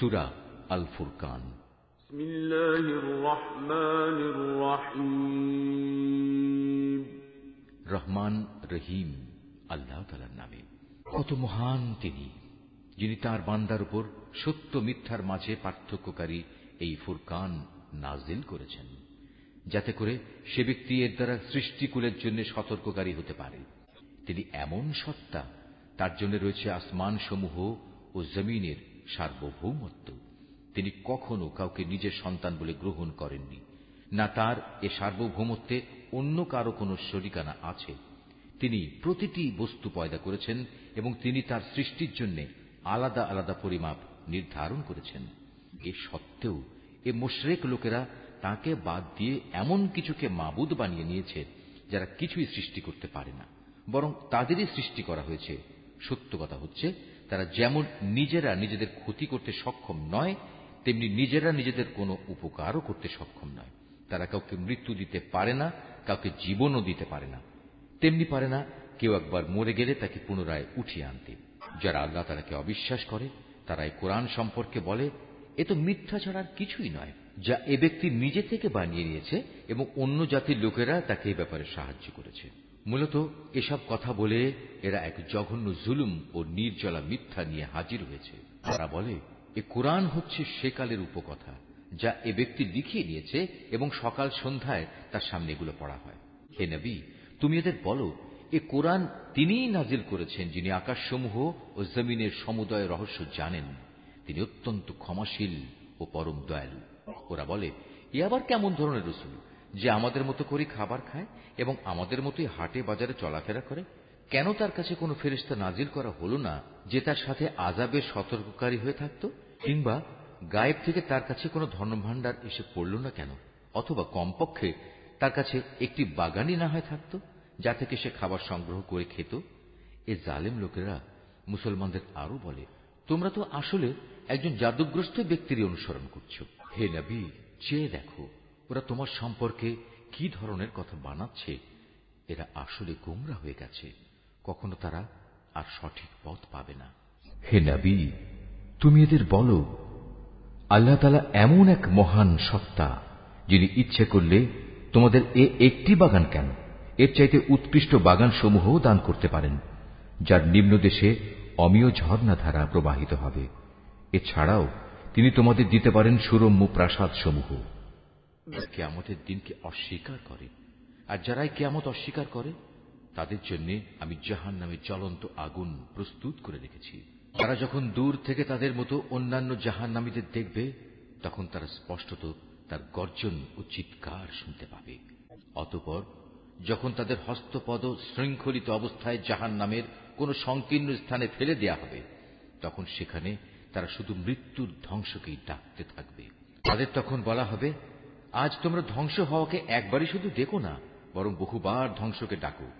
সুরা আল ফুরকান রহমান রহিম আল্লাহ তালার নামে। কত মহান তিনি যিনি তার বান্দার উপর সত্য মিথ্যার মাঝে পার্থক্যকারী এই ফুরকান নাজিল করেছেন যাতে করে সে ব্যক্তি এর দ্বারা সৃষ্টিকুলের জন্য সতর্ককারী হতে পারে। তিনি এমন সত্তা তার জন্য রয়েছে আসমান সমূহ ও জমিনের সার্বভৌমত্ব। তিনি কখনো কাউকে নিজের সন্তান বলে গ্রহণ করেননি। না তার এ সার্বভৌমত্বে অন্য কারও কোনো শরিকানা আছে। তিনি প্রতিটি বস্তু পয়দা করেছেন এবং তিনি তার সৃষ্টির জন্য আলাদা আলাদা পরিমাপ নির্ধারণ করেছেন। এ সত্ত্বেও এ মুশরেক লোকেরা তাকে বাদ দিয়ে এমন কিছুকে মাবুদ বানিয়ে নিয়েছে যারা কিছুই সৃষ্টি করতে পারে না, বরং তাদেরই সৃষ্টি করা হয়েছে। সত্য কথা হচ্ছে তারা যেমন নিজেরা নিজেদের ক্ষতি করতে সক্ষম নয়, তেমনি নিজেরা নিজেদের কোনো উপকারও করতে সক্ষম নয়। তারা কাউকে মৃত্যু দিতে পারে না, কাউকে জীবনও দিতে পারে না। তেমনি পারে না কেউ একবার মরে গেলে তাকে পুনরায় উঠিয়ে আনতে। যারা আল্লাহ তারাকে অবিশ্বাস করে তারা এই কোরআন সম্পর্কে বলে, এ তো মিথ্যা ছাড়ার কিছুই নয়, যা এ ব্যক্তি নিজে থেকে বানিয়ে নিয়েছে এবং অন্য জাতির লোকেরা তাকে এ ব্যাপারে সাহায্য করেছে। মূলত এসব কথা বলে এরা এক জঘন্য জুলুম ও নির্জলা মিথ্যা নিয়ে হাজির হয়েছে। তারা বলে, এ কোরআন হচ্ছে সেকালের উপকথা, যা এ ব্যক্তি লিখিয়ে নিয়েছে এবং সকাল সন্ধ্যায় তার সামনে এগুলো পড়া হয়। হে নবী, তুমি এদের বলো, এ কোরআন তিনিই নাজিল করেছেন যিনি আকাশসমূহ ও জমিনের সমুদয় রহস্য জানেন। তিনি অত্যন্ত ক্ষমাশীল ও পরম দয়ালু। ওরা বলে, এ আবার কেমন ধরনের রসুল? যে আমাদের মতো করে খাবার খায় এবং আমাদের মতোই হাটে বাজারে চলাফেরা করে, কেন তার কাছে কোনো ফেরিস্তা নাজিল করা হল না যে তার সাথে আজাবের সতর্ককারী হয়ে থাকত? কিংবা গায়েব থেকে তার কাছে কোনো ধর্মভাণ্ডার এসে পড়ল না কেন? অথবা কমপক্ষে তার কাছে একটি বাগানই না হয় থাকত, যা থেকে সে খাবার সংগ্রহ করে খেত? এ জালেম লোকেরা মুসলমানদের আরও বলে, তোমরা তো আসলে একজন জাদুগ্রস্ত ব্যক্তিরই অনুসরণ করছ। হে নবী, চেয়ে দেখো ওরা তোমার সম্পর্কে কি ধরনের কথা বানাচ্ছে? এরা আসলে গোমরা হয়ে গেছে। কখনো তারা আর সঠিক পথ পাবে না। হে নবী, তুমি এদের বলো, আল্লাহ তালা এমন এক মহান সত্তা, যিনি ইচ্ছে করলে তোমাদের এ একটি বাগান কেন? এর চাইতে উৎকৃষ্ট বাগান সমূহও দান করতে পারেন, যার নিম্ন দেশে অমীয় ঝর্ণাধারা প্রবাহিত হবে। এছাড়াও তিনি তোমাদের দিতে পারেন সুরম্য প্রাসাদ সমূহ কেয়ামতের দিনকে অস্বীকার করে। আর যারাই কেয়ামত অস্বীকার করে, তাদের জন্য আমি জাহান নামে জ্বলন্ত আগুন প্রস্তুত করে রেখেছি। তারা যখন দূর থেকে তাদের মতো অন্যান্য জাহান নামীদের দেখবে, তখন তারা স্পষ্টত তার গর্জন ও চিৎকার শুনতে পাবে। অতপর, যখন তাদের হস্তপদ শৃঙ্খলিত অবস্থায় জাহান নামের কোন সংকীর্ণ স্থানে ফেলে দেয়া হবে, তখন সেখানে তারা শুধু মৃত্যুর ধ্বংসকেই ডাকতে থাকবে। তাদের তখন বলা হবে আজ তোমরা ধ্বংস হওয়াকে একবারই শুধু দেখো না, বরং বহুবার ধ্বংসকে ডাকো।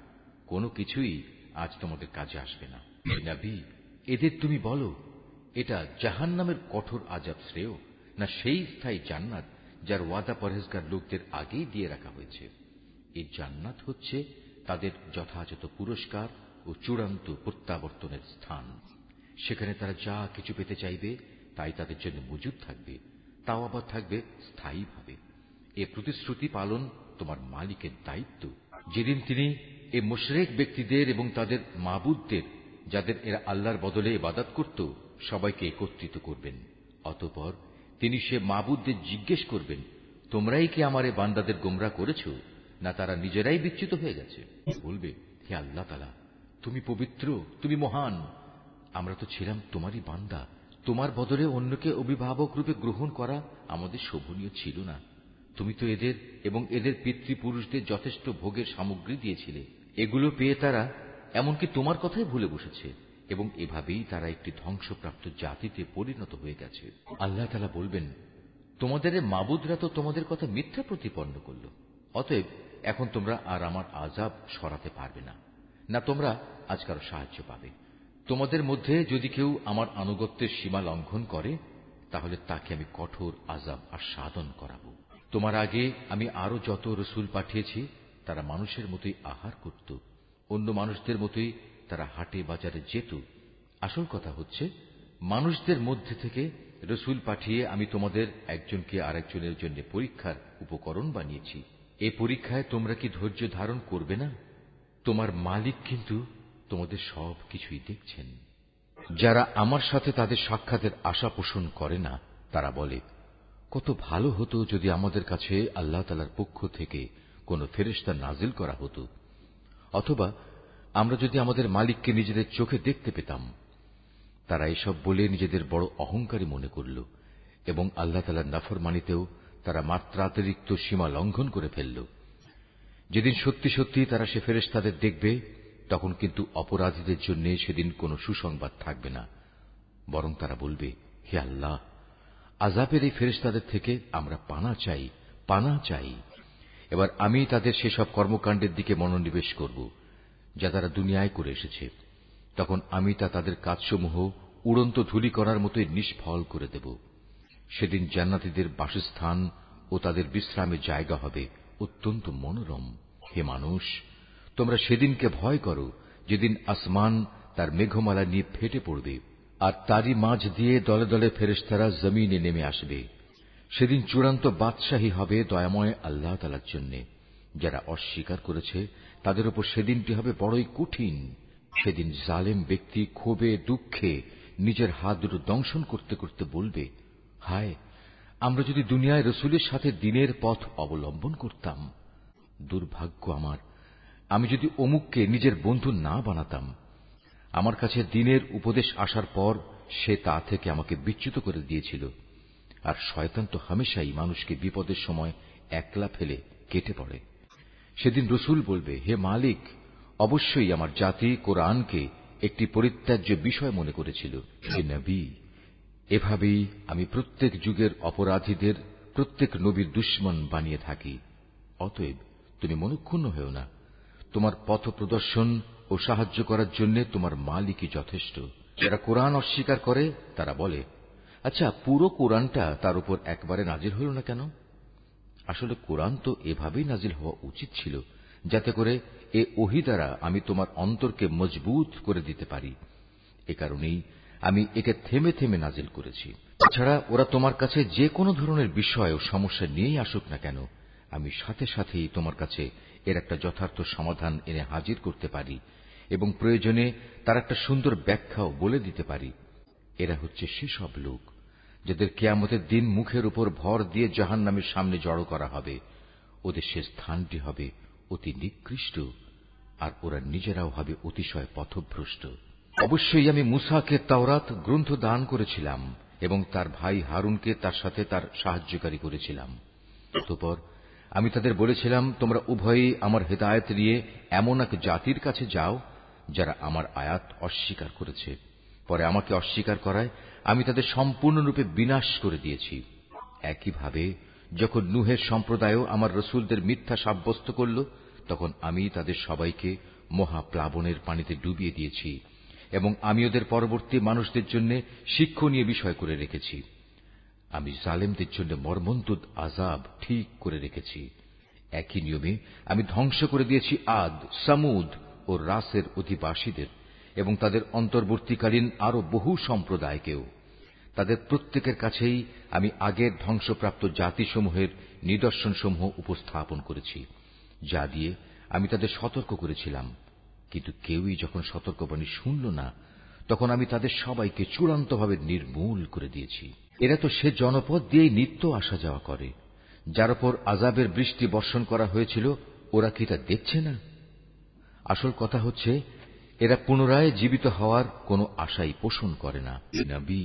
কোনো কিছুই আজ তোমাদের কাজে আসবে না। নাবি, এদের তুমি বলো, এটা জাহান নামের কঠোর আজাব শ্রেয়, না সেই স্থায়ী জান্নাত যার ওয়াদা পরহেজগার লোকদের আগেই দিয়ে রাখা হয়েছে? এই জান্নাত হচ্ছে তাদের যথাযথ পুরস্কার ও চূড়ান্ত প্রত্যাবর্তনের স্থান। সেখানে তারা যা কিছু পেতে চাইবে, তাই তাদের জন্য মজুদ থাকবে, তাও আবার থাকবে স্থায়ীভাবে। এ প্রতিশ্রুতি পালন তোমার মালিকের দায়িত্ব। যেদিন তিনি এ মুশরেক ব্যক্তিদের এবং তাদের মাবুদদের, যাদের এরা আল্লাহর বদলে ইবাদত করত, সবাইকে একত্রিত করবেন। অতপর তিনি সে মাবুদদের জিজ্ঞেস করবেন, তোমরাই কি আমার এ বান্দাদের গোমরা করেছ? না তারা নিজেরাই বিচ্যুত হয়ে গেছে? বলবে, হে আল্লাহ তালা তুমি পবিত্র, তুমি মহান। আমরা তো ছিলাম তোমারই বান্দা। তোমার বদলে অন্যকে অভিভাবক রূপে গ্রহণ করা আমাদের শোভনীয় ছিল না। তুমি তো এদের এবং এদের পিতৃপুরুষদের যথেষ্ট ভোগের সামগ্রী দিয়েছিলে। এগুলো পেয়ে তারা এমনকি তোমার কথাই ভুলে বসেছে এবং এভাবেই তারা একটি ধ্বংসপ্রাপ্ত জাতিতে পরিণত হয়ে গেছে। আল্লাহ তালা বলবেন, তোমাদের মাবুদরা তো তোমাদের কথা মিথ্যা প্রতিপন্ন করল, অতএব এখন তোমরা আর আমার আজাব সরাতে পারবে না না তোমরা আজ কারও সাহায্য পাবে। তোমাদের মধ্যে যদি কেউ আমার আনুগত্যের সীমা লঙ্ঘন করে, তাহলে তাকে আমি কঠোর আজাব আর সাধন করাবো। তোমার আগে আমি আরও যত রসুল পাঠিয়েছি, তারা মানুষের মতোই আহার করত। অন্য মানুষদের মতোই তারা হাটে বাজারে যেত। আসল কথা হচ্ছে, মানুষদের মধ্যে থেকে রসুল পাঠিয়ে আমি তোমাদের একজনকে আরেকজনের জন্য পরীক্ষার উপকরণ বানিয়েছি। এ পরীক্ষায় তোমরা কি ধৈর্য ধারণ করবে না? তোমার মালিক কিন্তু তোমাদের সব কিছুই দেখছেন। যারা আমার সাথে তাদের সাক্ষাতের আশা পোষণ করে না, তারা বলে কত ভালো হতো যদি আমাদের কাছে আল্লাহ তালার পক্ষ থেকে কোন ফেরেস্তা নাজিল করা হতো। অথবা আমরা যদি আমাদের মালিককে নিজেদের চোখে দেখতে পেতাম। তারা এসব বলে নিজেদের বড় অহংকারী মনে করল এবং আল্লাহ তালার নাফরমানিতেও তারা মাত্রাতিরিক্ত সীমা লঙ্ঘন করে ফেলল। যেদিন সত্যি সত্যি তারা সে ফেরেস্তাদের দেখবে, তখন কিন্তু অপরাধীদের জন্য সেদিন কোনো সুসংবাদ থাকবে না। বরং তারা বলবে, হে আল্লাহ আজাবের এই ফেরেস্তাদের থেকে আমরা পানা চাই পানা চাই। এবার আমি তাদের সেসব কর্মকাণ্ডের দিকে মনোনিবেশ করব, যা তারা দুনিয়ায় করে এসেছে। তখন আমি তা তাদের কাজসমূহ উড়ন্ত ধুলি করার মতোই নিষ্ফল করে দেব। সেদিন জান্নাতীদের বাসস্থান ও তাদের বিশ্রামের জায়গা হবে অত্যন্ত মনোরম। হে মানুষ, তোমরা সেদিনকে ভয় করো, যেদিন আসমান তার মেঘমালা নিয়ে ফেটে পড়বে। আর তারই মাঝ দিয়ে দলে দলে ফেরেস্তারা জমিনে নেমে আসবে। সেদিন চূড়ান্ত বাদশাহী হবে দয়াময় আল্লাহ তালার জন্য। যারা অস্বীকার করেছে, তাদের উপর সেদিনটি হবে বড়ই কঠিন। সেদিন জালেম ব্যক্তি ক্ষোভে, দুঃখে নিজের হাত দুটো দংশন করতে করতে বলবে, হায়, আমরা যদি দুনিয়ায় রসুলের সাথে দিনের পথ অবলম্বন করতাম। দুর্ভাগ্য আমার, আমি যদি অমুককে নিজের বন্ধু না বানাতাম আমার কাছে দিনের উপদেশ আসার পর সে তা থেকে আমাকে বিচ্যুত করে দিয়েছিল। আর শয়তান তো হামেশাই মানুষকে বিপদের সময় একলা ফেলে কেটে পড়ে। সেদিন রসুল বলবে, হে মালিক, অবশ্যই আমার জাতি কোরআনকে একটি পরিত্যাজ্য বিষয় মনে করেছিল। হে নবী, এভাবেই আমি প্রত্যেক যুগের অপরাধীদের, প্রত্যেক নবীর দুশ্মন বানিয়ে থাকি। অতএব তুমি মনুক্ষুণ্ণ হও না। তোমার পথ প্রদর্শন ও সাহায্য করার জন্য তোমার মালিকই যথেষ্ট। যারা কোরআন অস্বীকার করে, তারা বলে আচ্ছা পুরো কোরআনটা তার উপর একবারে নাজিল হল না কেন? আসলে কোরআন তো এভাবেই নাজিল হওয়া উচিত ছিল, যাতে করে এ ওহি দ্বারা আমি তোমার অন্তরকে মজবুত করে দিতে পারি। এ কারণেই আমি একে থেমে থেমে নাজিল করেছি। তাছাড়া ওরা তোমার কাছে যে কোনো ধরনের বিষয় ও সমস্যা নিয়েই আসুক না কেন, আমি সাথে সাথেই তোমার কাছে এর একটা যথার্থ সমাধান এনে হাজির করতে পারি। এবং প্রয়োজনে তার একটা সুন্দর ব্যাখ্যাও বলে দিতে পারি। এরা হচ্ছে সেসব লোক যাদের কেয়ামতের দিন মুখের উপর ভর দিয়ে জাহান নামের সামনে জড়ো করা হবে। ওদের সে স্থানটি হবে অতি নিকৃষ্ট আর ওরা নিজেরাও হবে অতিশয় পথভ্রষ্ট। অবশ্যই আমি মুসাকে তাওরাত গ্রন্থ দান করেছিলাম এবং তার ভাই হারুনকে তার সাথে তার সাহায্যকারী করেছিলাম। অতপর আমি তাদের বলেছিলাম, তোমরা উভয়ই আমার হেদায়ত নিয়ে এমন এক জাতির কাছে যাও যারা আমার আয়াত অস্বীকার করেছে। পরে আমাকে অস্বীকার করায় আমি তাদের সম্পূর্ণরূপে বিনাশ করে দিয়েছি। একইভাবে, যখন নুহের সম্প্রদায়ও আমার রসুলদের মিথ্যা সাব্যস্ত করল, তখন আমি তাদের সবাইকে মহাপ্লাবনের পানিতে ডুবিয়ে দিয়েছি এবং আমি ওদের পরবর্তী মানুষদের জন্য শিক্ষণীয় বিষয় করে রেখেছি। আমি জালেমদের জন্য মর্মন্তুদ আজাব ঠিক করে রেখেছি। একই নিয়মে আমি ধ্বংস করে দিয়েছি আদ, সামুদ ও রাসের অধিবাসীদের এবং তাদের অন্তর্বর্তীকালীন আরও বহু সম্প্রদায়কেও। তাদের প্রত্যেকের কাছেই আমি আগের ধ্বংসপ্রাপ্ত জাতিসমূহের নিদর্শনসমূহ উপস্থাপন করেছি, যা দিয়ে আমি তাদের সতর্ক করেছিলাম। কিন্তু কেউই যখন সতর্কবাণী শুনল না, তখন আমি তাদের সবাইকে চূড়ান্তভাবে নির্মূল করে দিয়েছি। এরা তো সে জনপদ দিয়েই নিত্য আসা যাওয়া করে, যার উপর আজাবের বৃষ্টি বর্ষণ করা হয়েছিল, ওরা কি তা দেখছে না? আসল কথা হচ্ছে এরা পুনরায় জীবিত হওয়ার কোনো আশাই পোষণ করে না নবী।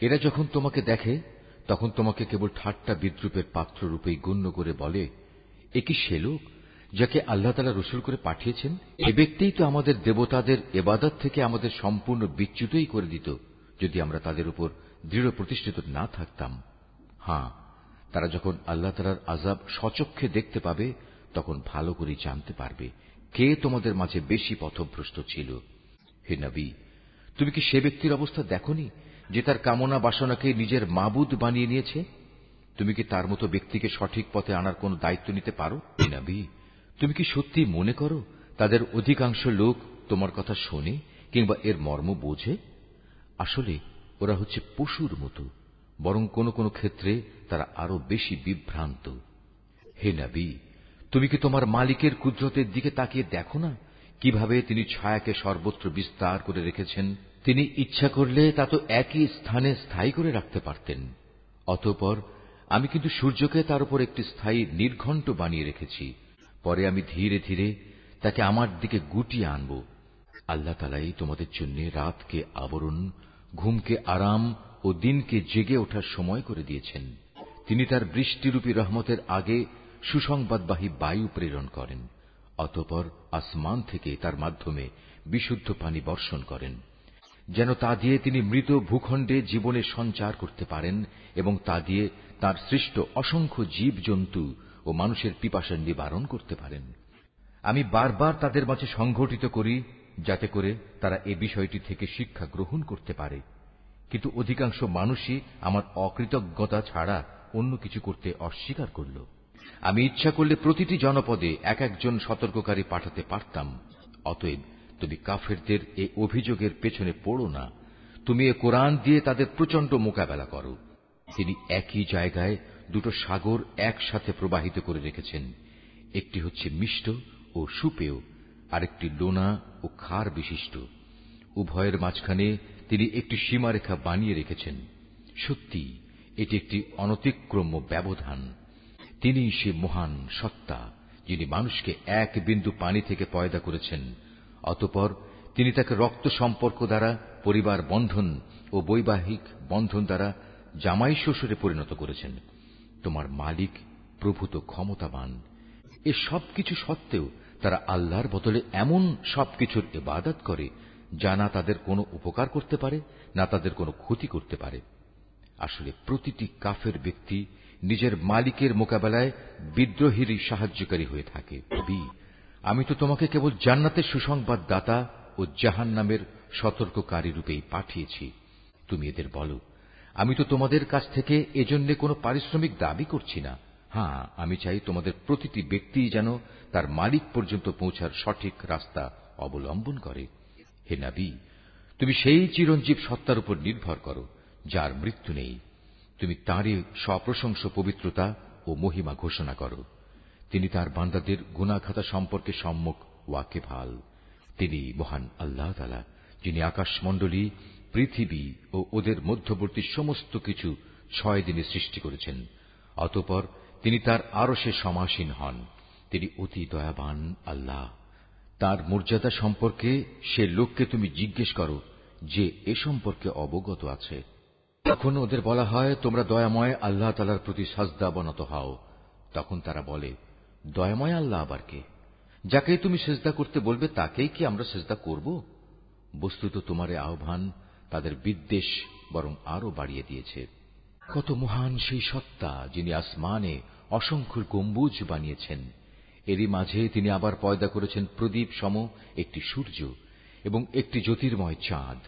এরা যখন তোমাকে দেখে তখন তোমাকে কেবল ঠাট্টা বিদ্রুপের পাত্র রূপেই গণ্য করে বলে এ কি সে লোক যাকে আল্লাহ তালা রসুল করে পাঠিয়েছেন? এ ব্যক্তিই তো আমাদের দেবতাদের এবাদত থেকে আমাদের সম্পূর্ণ বিচ্যুতই করে দিত যদি আমরা তাদের উপর দৃঢ় প্রতিষ্ঠিত না থাকতাম। হ্যাঁ তারা যখন আল্লাহ তালার আজাব সচক্ষে দেখতে পাবে তখন ভালো করে জানতে পারবে কে তোমাদের মাঝে বেশি পথভ্রষ্ট ছিল? হে নবী, তুমি কি সে ব্যক্তির অবস্থা দেখনি, যে তার কামনা বাসনাকে নিজের মাবুদ বানিয়ে নিয়েছে? তুমি কি তার মতো ব্যক্তিকে সঠিক পথে আনার কোন দায়িত্ব নিতে পারো? হে নবী, তুমি কি সত্যি মনে করো, তাদের অধিকাংশ লোক তোমার কথা শোনে কিংবা এর মর্ম বোঝে? আসলে ওরা হচ্ছে পশুর মতো, বরং কোন কোন ক্ষেত্রে তারা আরও বেশি বিভ্রান্ত। হে নবী তুমি কি তোমার মালিকের কুদরতের দিকে তাকিয়ে দেখো না? কীভাবে তিনি ছায়াকে সর্বত্র বিস্তার করে রেখেছেন? তিনি ইচ্ছা করলে তা তো একই স্থানে স্থায়ী করে রাখতে পারতেন। অতঃপর আমি কিন্তু সূর্যকে তার উপর একটি স্থায়ী নির্ঘণ্ট বানিয়ে রেখেছি। পরে আমি ধীরে ধীরে তাকে আমার দিকে গুটিয়ে আনব। আল্লাহ তালাই তোমাদের জন্য রাতকে আবরণ, ঘুমকে আরাম ও দিনকে জেগে ওঠার সময় করে দিয়েছেন। তিনি তার বৃষ্টিরূপী রহমতের আগে সুসংবাদবাহী বায়ু প্রেরণ করেন, অতপর আসমান থেকে তার মাধ্যমে বিশুদ্ধ পানি বর্ষণ করেন। যেন তা দিয়ে তিনি মৃত ভূখণ্ডে জীবনের সঞ্চার করতে পারেন এবং তা দিয়ে তার সৃষ্ট অসংখ্য জীব জন্তু ও মানুষের পিপাসের নিবারণ করতে পারেন। আমি বারবার তাদের মাঝে সংঘটিত করি, যাতে করে তারা এ বিষয়টি থেকে শিক্ষা গ্রহণ করতে পারে। কিন্তু অধিকাংশ মানুষই আমার অকৃতজ্ঞতা ছাড়া অন্য কিছু করতে অস্বীকার করল। আমি ইচ্ছা করলে প্রতিটি জনপদে এক একজন সতর্ককারী পাঠাতে পারতাম। অতএব তুমি কাফেরদের এ অভিযোগের পেছনে পড়ো না। তুমি এ কোরআন দিয়ে তাদের প্রচণ্ড মোকাবেলা করো। তিনি একই জায়গায় দুটো সাগর একসাথে প্রবাহিত করে রেখেছেন। একটি হচ্ছে মিষ্ট ও সুপেয়, আরেকটি লোনা ও খার বিশিষ্ট। উভয়ের মাঝখানে তিনি একটি সীমারেখা বানিয়ে রেখেছেন। সত্যি এটি একটি অনতিক্রম্য ব্যবধান। তিনি সে মহান সত্তা, যিনি মানুষকে এক বিন্দু পানি থেকে পয়দা করেছেন। অতপর তিনি তাকে রক্ত সম্পর্ক দ্বারা, পরিবার বন্ধন ও বৈবাহিক বন্ধন দ্বারা জামাই শ্বশুরে পরিণত করেছেন। তোমার মালিক প্রভূত ক্ষমতাবান। এ সবকিছু সত্ত্বেও তারা আল্লাহর বদলে এমন সবকিছুর ইবাদত করে, যা না তাদের কোনো উপকার করতে পারে, না তাদের কোনো ক্ষতি করতে পারে। আসলে প্রতিটি কাফের ব্যক্তি নিজের মালিকের মোকাবেলায় বিদ্রোহীরই সাহায্যকারী হয়ে থাকে। বি, আমি তো তোমাকে কেবল জান্নাতের সুসংবাদ দাতা ও জাহান নামের সতর্ককারী রূপেই পাঠিয়েছি। তুমি এদের বলো, আমি তো তোমাদের কাছ থেকে এজন্য কোনো পারিশ্রমিক দাবি করছি না। হ্যাঁ আমি চাই তোমাদের প্রতিটি ব্যক্তি যেন তার মালিক পর্যন্ত পৌঁছার সঠিক রাস্তা অবলম্বন করে। হে নাবি, তুমি সেই চিরঞ্জীব সত্তার উপর নির্ভর করো, যার মৃত্যু নেই। তুমি তাঁরই সপ্রশংস পবিত্রতা ও মহিমা ঘোষণা করো। তিনি তার বান্দাদের গুণাখাতা সম্পর্কে সম্মুখ ওয়াকে ভালো। তিনি মহান আল্লাহ তালা যিনি আকাশমণ্ডলী, পৃথিবী ও ওদের মধ্যবর্তী সমস্ত কিছু ছয় দিনে সৃষ্টি করেছেন। অতপর তিনি তার আরও সে সমাসীন হন। তিনি অতি দয়াবান আল্লাহ। তার মর্যাদা সম্পর্কে সে লোককে তুমি জিজ্ঞেস করো যে এ সম্পর্কে অবগত আছে। তখন ওদের বলা হয়, তোমরা দয়াময় আল্লাহ তালার প্রতি সাজদা বনত হও, তখন তারা বলে, দয়াময় আল্লাহ আবার কে? যাকে তুমি সেজদা করতে বলবে, তাকেই কি আমরা সেজদা করব? বস্তুত তোমার আহ্বান তাদের বিদ্বেষ বরং আরও বাড়িয়ে দিয়েছে। কত মহান সেই সত্তা যিনি আসমানে অসংখ্য গম্বুজ বানিয়েছেন। এরই মাঝে তিনি আবার পয়দা করেছেন প্রদীপ সম একটি সূর্য এবং একটি জ্যোতির্ময় চাঁদ।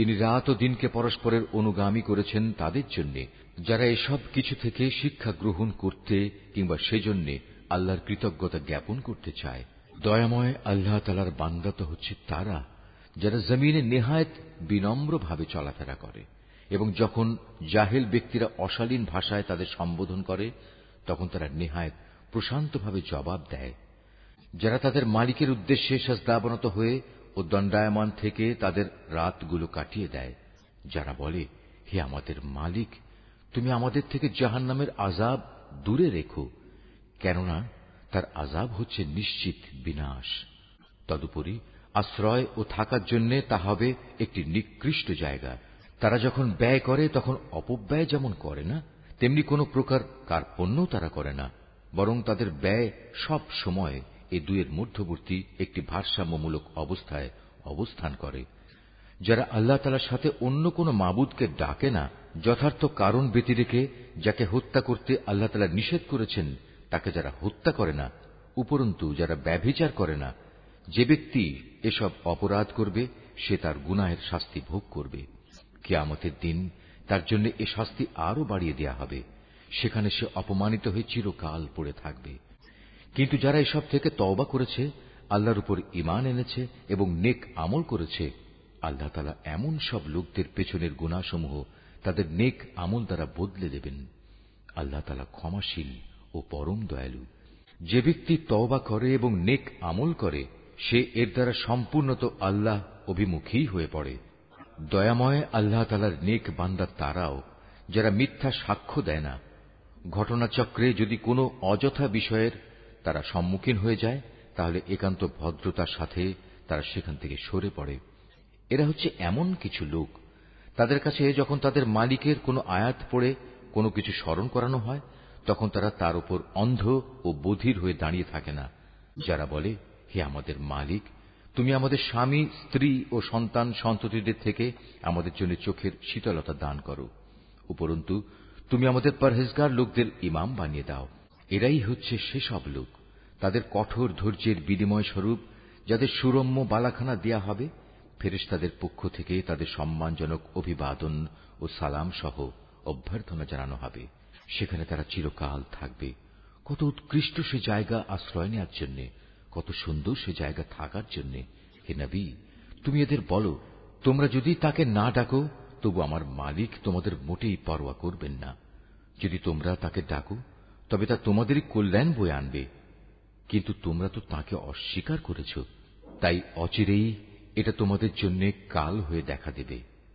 তিনি রাত ও দিনকে পরস্পরের অনুগামী করেছেন তাদের জন্য, যারা এসব কিছু থেকে শিক্ষা গ্রহণ করতে কিংবা সেজন্য আল্লাহর কৃতজ্ঞতা জ্ঞাপন করতে চায়। দয়াময় আল্লাহ তালার বান্দা তো হচ্ছে তারা, যারা জমিনে নেহায়ত বিনম্রভাবে চলাফেরা করে এবং যখন জাহেল ব্যক্তিরা অশালীন ভাষায় তাদের সম্বোধন করে, তখন তারা নেহায়ত প্রশান্তভাবে জবাব দেয়। যারা তাদের মালিকের উদ্দেশ্যে সাজদাবনত হয়ে ও দণ্ডায়মান থেকে তাদের রাতগুলো কাটিয়ে দেয়, যারা বলে, হে আমাদের মালিক, তুমি আমাদের থেকে জাহান নামের আজাব দূরে রেখো, কেননা তার আজাব হচ্ছে নিশ্চিত বিনাশ। তদুপরি আশ্রয় ও থাকার জন্য তা হবে একটি নিকৃষ্ট জায়গা। তারা যখন ব্যয় করে, তখন অপব্যয় যেমন করে না, তেমনি কোনো প্রকার কার্পণ্য তারা করে না, বরং তাদের ব্যয় সব সময় এ দুয়ের মধ্যবর্তী একটি ভারসাম্যমূলক অবস্থায় অবস্থান করে, যারা আল্লাহ তালার সাথে অন্য কোন মাবুদকে ডাকে না, যথার্থ কারণ ব্যতি রেখে যাকে হত্যা করতে আল্লাহ তালা নিষেধ করেছেন, তাকে যারা হত্যা করে না, উপরন্তু যারা ব্যভিচার করে না, যে ব্যক্তি এসব অপরাধ করবে, সে তার গুনাহের শাস্তি ভোগ করবে। কেয়ামতের দিন তার জন্য এ শাস্তি আরও বাড়িয়ে দেয়া হবে। সেখানে সে অপমানিত হয়ে চিরকাল পড়ে থাকবে। কিন্তু যারা এসব থেকে তওবা করেছে, আল্লাহর উপর ইমান এনেছে এবং নেক আমল করেছে, আল্লাহ তালা এমন সব লোকদের পেছনের গুণাসমূহ তাদের নেক আমল দ্বারা বদলে দেবেন। আল্লাহ তালা ক্ষমাশীল ও পরম দয়ালু। যে ব্যক্তি তওবা করে এবং নেক আমল করে, সে এর দ্বারা সম্পূর্ণত আল্লাহ অভিমুখী হয়ে পড়ে। দয়াময় আল্লাহ তালার নেক বান্দা তারাও, যারা মিথ্যা সাক্ষ্য দেয় না। ঘটনাচক্রে যদি কোনো অযথা বিষয়ের তারা সম্মুখীন হয়ে যায়, তাহলে একান্ত ভদ্রতার সাথে তারা সেখান থেকে সরে পড়ে। এরা হচ্ছে এমন কিছু লোক। তাদের কাছে যখন তাদের মালিকের কোনো আয়াত পড়ে, কোনো কিছু স্মরণ করানো হয়, তখন তারা তার উপর অন্ধ ও বধির হয়ে দাঁড়িয়ে থাকে না। যারা বলে, হে আমাদের মালিক, তুমি আমাদের স্বামী, স্ত্রী ও সন্তান সন্ততিদের থেকে আমাদের জন্য চোখের শীতলতা দান করো। উপরন্তু, তুমি আমাদের পরহেজগার লোকদের ইমাম বানিয়ে দাও। এরাই হচ্ছে সেসব লোক। তাদের কঠোর ধৈর্যের বিনিময় স্বরূপ যাদের সুরম্য বালাখানা দেয়া হবে, ফেরেশতাদের পক্ষ থেকে তাদের সম্মানজনক অভিবাদন ও সালাম সহ অভ্যর্থনা জানানো হবে। সেখানে তারা চিরকাল থাকবে। কত উৎকৃষ্ট সে জায়গা আশ্রয় নেওয়ার জন্য, কত সুন্দর সে জায়গা থাকার জন্য। হে নবী, তুমি এদের বলো, তোমরা যদি তাকে না ডাকো, তবু আমার মালিক তোমাদের মোটেই পরোয়া করবেন না। যদি তোমরা তাকে ডাকো তবে তা তোমাদেরই কল্যাণ বয়ে আনবে। কিন্তু তোমরা তো তাকে অস্বীকার করেছ, তাই অচিরেই এটা তোমাদের জন্য কাল হয়ে দেখা দেবে।